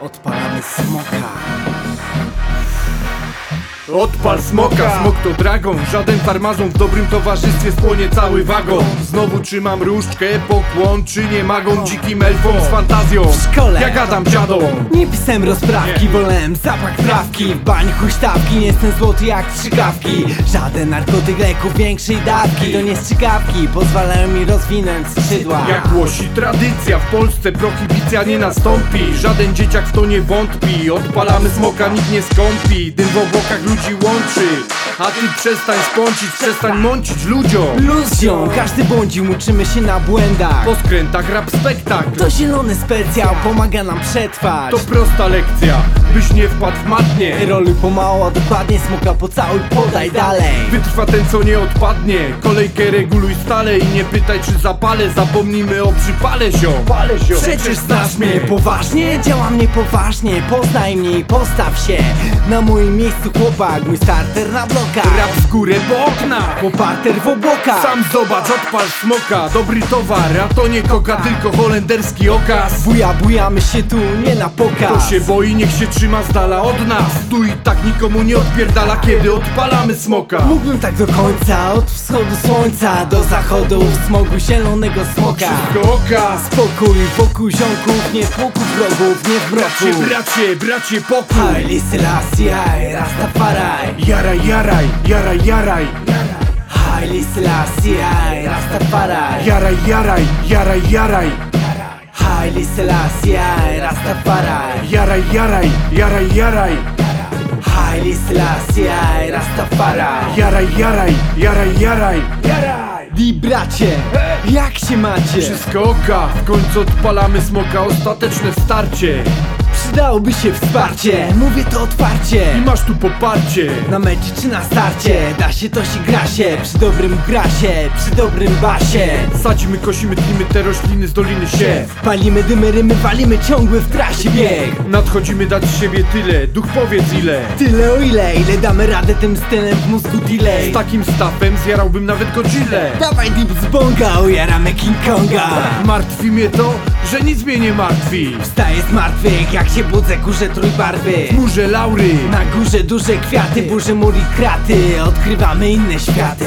Odpalamy smoka. Odpal smoka, smok to dragon Żaden farmazon w dobrym towarzystwie spłonie cały wagon. Znowu trzymam różdżkę, pokłon czy nie magon. Dzikim elfom z fantazją. W szkole. Ja gadam dziadą Nie pisałem rozprawki, wolałem zapach trawki. W bań huśtawki, nie jestem złoty jak strzykawki. Żaden narkotyk leków większej dawki. To nie strzykawki, pozwalają mi rozwinąć skrzydła. Jak głosi tradycja, w Polsce prohibicja nie nastąpi. Żaden dzieciak w to nie wątpi. Odpalamy smoka, nikt nie skąpi. Dym w obłokach ludzi łączy. A ty przestań spącić, przestań mącić ludziom. Luzją, każdy błądził, uczymy się na błędach. Po skrętach rap spektakl. To zielony specjal, pomaga nam przetrwać. To prosta lekcja, byś nie wpadł w matnie. Roluj pomału, a dokładnie smoka pocałuj, podaj dalej Wytrwa ten co nie odpadnie Kolejkę reguluj stale i nie pytaj czy zapalę. Zapomnijmy o przypale ziom. Przecież znasz mnie poważnie, działam niepoważnie Poznaj mnie i postaw się. Na moim miejscu chłopak, mój starter na blokach. Rap w górę po oknach Po parter w obłokach. Sam zobacz, odpal smoka. Dobry towar, a to nie koka, tylko holenderski okaz. Buja, bujamy się tu, nie na Kto pokaz się boi, niech się trzyma z dala od nas. Tu i tak nikomu nie odpierdala, kiedy odpalamy smoka. Mógłbym tak do końca, od wschodu słońca Do zachodu w smogu zielonego smoka. Spokój wokół ziomków, nie tłoku wrogów, nie w Bracie, mroku. Bracie, bracie, pokój. Haile Selassie, Rastafari Jaraj, jaraj, jaraj, jaraj. Haile Selassie, Rastafari Jaraj, jaraj, jaraj, jaraj. Haile Selassie, Rastafari Jaraj, jaraj, jaraj, jaraj Selassie, Rastafari Jaraj, jaraj, jaraj, jaraj! Di bracie, jak się macie? Wszystko oka, w końcu odpalamy smoka. Ostateczne starcie Przydałoby się wsparcie, mówię to otwarcie. I masz tu poparcie. Na mecie czy na starcie, da się to się gra się. Przy dobrym grasie, przy dobrym basie Sadzimy, kosimy, tlimy te rośliny z doliny siew Palimy dymy, rymy, walimy ciągły w trasie bieg. Nadchodzimy dać siebie tyle, duch powiedz ile. Tyle o ile, ile damy radę tym stylem w mózgu delay? Z takim stawem zjarałbym nawet Godzilla Dawaj deep z bonga, ujaramy King Konga. Martwi mnie to, że nic mnie nie martwi. Wstaję z martwych, jak się budzę, kurze trójbarwy. Murze laury, Na górze duże kwiaty, burzy mur i kraty. Odkrywamy inne światy.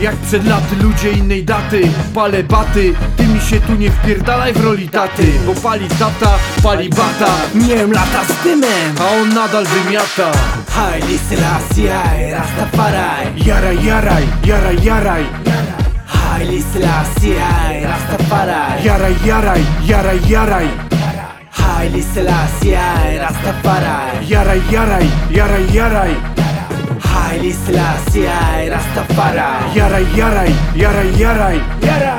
Jak przed laty ludzie innej daty. Palę baty, ty mi się tu nie wpierdalaj w roli taty. Bo pali tata, pali bata. Miałem lata z dymem. A on nadal wymiata. Haile Selassie, Rastafari. Jaraj, jaraj, jaraj, jaraj Haile Selassie, Rastafari. Jaraj, jaraj, jaraj, jaraj Haile Selassie, Rastafari. Jaraj, jaraj, jaraj, jaraj Haile Selassie, Rastafari. Jaraj, jaraj, jaraj, jaraj